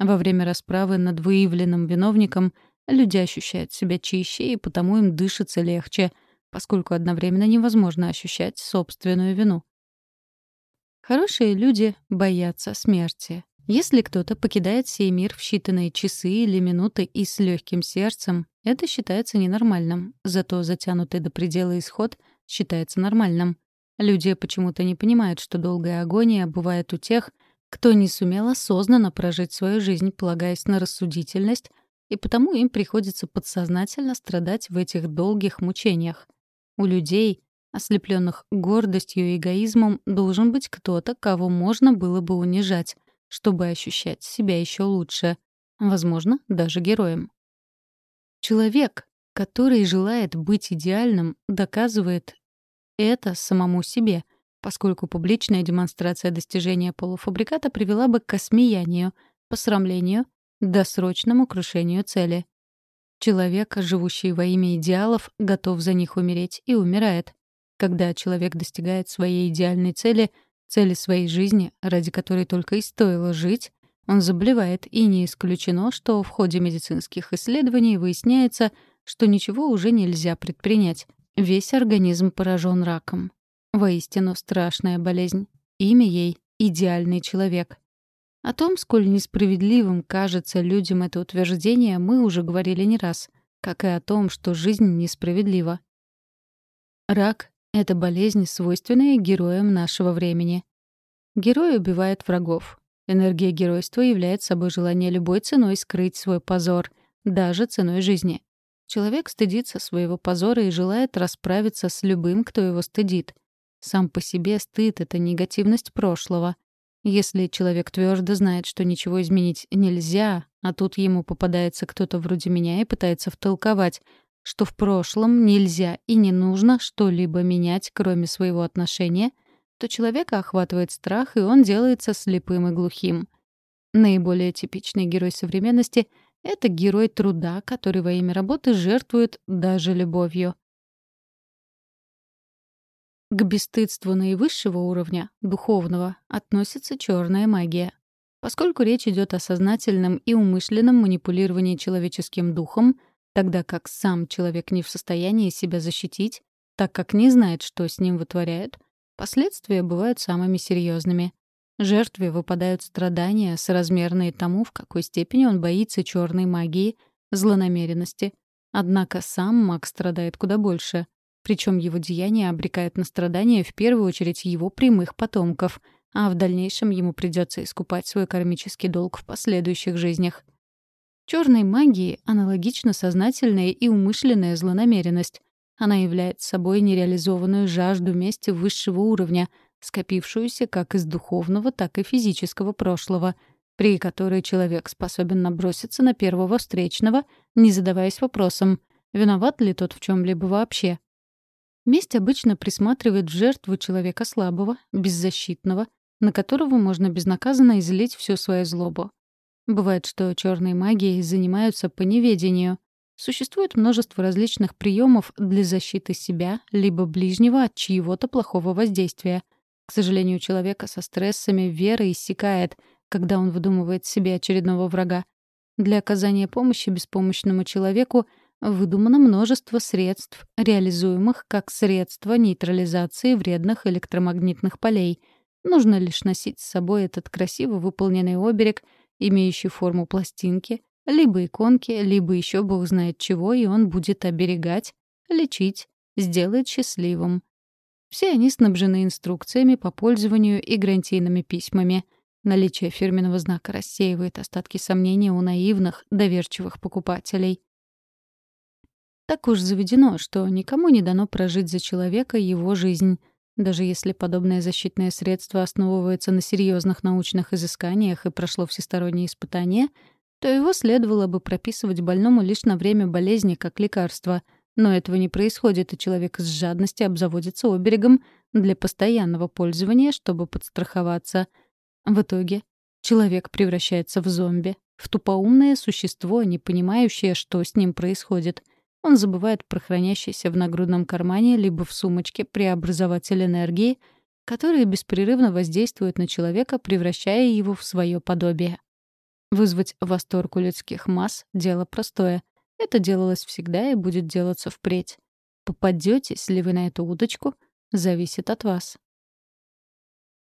Во время расправы над выявленным виновником люди ощущают себя чище, и потому им дышится легче — поскольку одновременно невозможно ощущать собственную вину. Хорошие люди боятся смерти. Если кто-то покидает сей мир в считанные часы или минуты и с легким сердцем, это считается ненормальным, зато затянутый до предела исход считается нормальным. Люди почему-то не понимают, что долгая агония бывает у тех, кто не сумел осознанно прожить свою жизнь, полагаясь на рассудительность, и потому им приходится подсознательно страдать в этих долгих мучениях. У людей, ослепленных гордостью и эгоизмом, должен быть кто-то, кого можно было бы унижать, чтобы ощущать себя еще лучше. Возможно, даже героем. Человек, который желает быть идеальным, доказывает это самому себе, поскольку публичная демонстрация достижения полуфабриката привела бы к осмеянию, посрамлению, досрочному крушению цели. Человек, живущий во имя идеалов, готов за них умереть и умирает. Когда человек достигает своей идеальной цели, цели своей жизни, ради которой только и стоило жить, он заболевает, и не исключено, что в ходе медицинских исследований выясняется, что ничего уже нельзя предпринять. Весь организм поражен раком. Воистину страшная болезнь. Имя ей — идеальный человек. О том, сколь несправедливым кажется людям это утверждение, мы уже говорили не раз, как и о том, что жизнь несправедлива. Рак — это болезнь, свойственная героям нашего времени. Герой убивает врагов. Энергия геройства является собой желание любой ценой скрыть свой позор, даже ценой жизни. Человек стыдится своего позора и желает расправиться с любым, кто его стыдит. Сам по себе стыд — это негативность прошлого. Если человек твердо знает, что ничего изменить нельзя, а тут ему попадается кто-то вроде меня и пытается втолковать, что в прошлом нельзя и не нужно что-либо менять, кроме своего отношения, то человека охватывает страх, и он делается слепым и глухим. Наиболее типичный герой современности — это герой труда, который во имя работы жертвует даже любовью. К бесстыдству наивысшего уровня, духовного, относится черная магия. Поскольку речь идет о сознательном и умышленном манипулировании человеческим духом, тогда как сам человек не в состоянии себя защитить, так как не знает, что с ним вытворяют, последствия бывают самыми серьезными. Жертве выпадают страдания, соразмерные тому, в какой степени он боится черной магии, злонамеренности. Однако сам маг страдает куда больше. Причем его деяния обрекают на страдания в первую очередь его прямых потомков, а в дальнейшем ему придется искупать свой кармический долг в последующих жизнях. Черной магии аналогично сознательная и умышленная злонамеренность. Она является собой нереализованную жажду мести высшего уровня, скопившуюся как из духовного, так и физического прошлого, при которой человек способен наброситься на первого встречного, не задаваясь вопросом, виноват ли тот в чем либо вообще. Месть обычно присматривает в жертву человека слабого, беззащитного, на которого можно безнаказанно излить всю свою злобу. Бывает, что черной магией занимаются по неведению. Существует множество различных приемов для защиты себя либо ближнего от чьего-то плохого воздействия. К сожалению, человека со стрессами вера иссякает, когда он выдумывает себе очередного врага. Для оказания помощи беспомощному человеку выдумано множество средств, реализуемых как средства нейтрализации вредных электромагнитных полей. Нужно лишь носить с собой этот красиво выполненный оберег — имеющий форму пластинки, либо иконки, либо еще бог знает чего, и он будет оберегать, лечить, сделать счастливым. Все они снабжены инструкциями по пользованию и гарантийными письмами. Наличие фирменного знака рассеивает остатки сомнения у наивных, доверчивых покупателей. Так уж заведено, что никому не дано прожить за человека его жизнь — даже если подобное защитное средство основывается на серьезных научных изысканиях и прошло всесторонние испытания, то его следовало бы прописывать больному лишь на время болезни как лекарство. Но этого не происходит, и человек с жадности обзаводится оберегом для постоянного пользования, чтобы подстраховаться. В итоге человек превращается в зомби, в тупоумное существо, не понимающее, что с ним происходит — он забывает про хранящийся в нагрудном кармане либо в сумочке преобразователь энергии, который беспрерывно воздействует на человека, превращая его в свое подобие. Вызвать восторг у людских масс — дело простое. Это делалось всегда и будет делаться впредь. Попадетесь ли вы на эту удочку, зависит от вас.